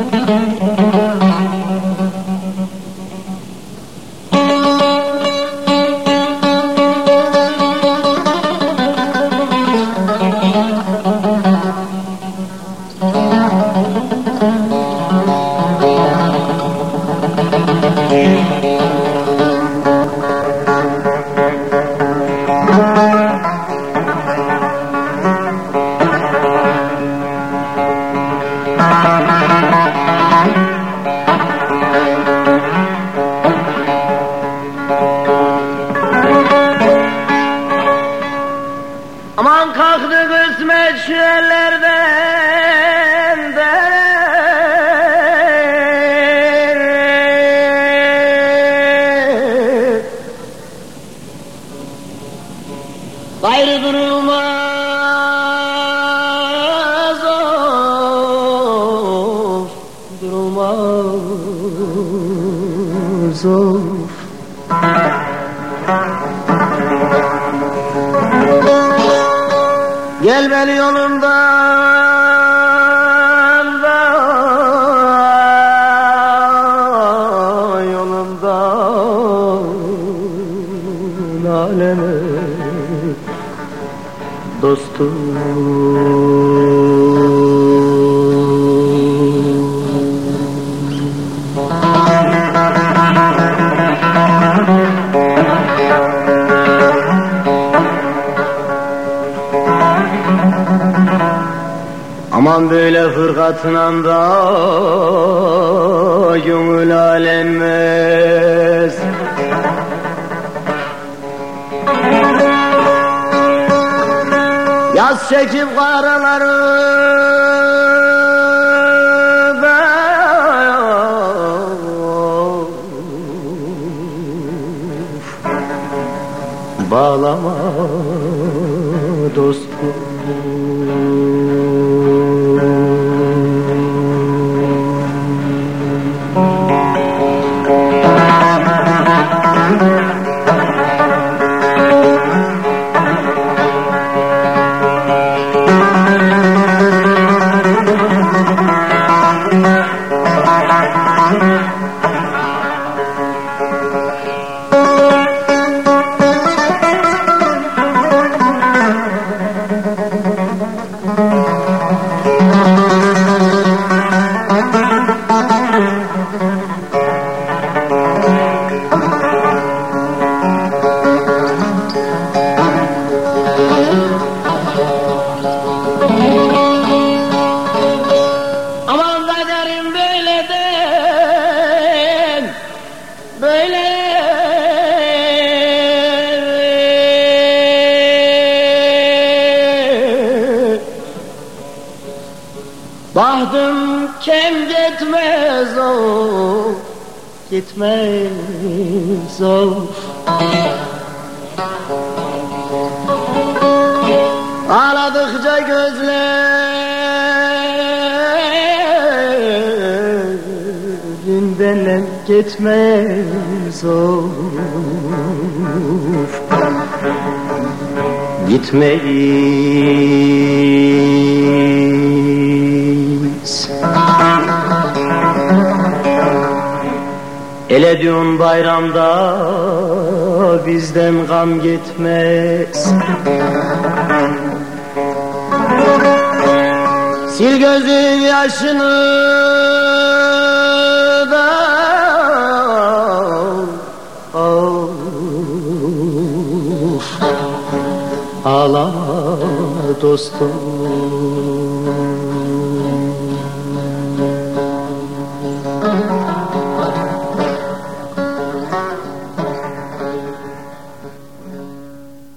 Thank uh you. -huh. pençelerden de Gayrı durulmaz of Durulmaz of. Gel beni yolumdan da yolumdan. Aleme dostum Aman böyle fırkatına da gönül alenmez Yaz çekip karaları Bağlama dostum Aman Bahtım kem gitmez o gitmez o. Ağladıkça gözlerin benden gitmez of Gitmeyiz Ele diyorsun bayramda bizden gam gitmez. Sil gözün yaşını da Of Ağlama dostum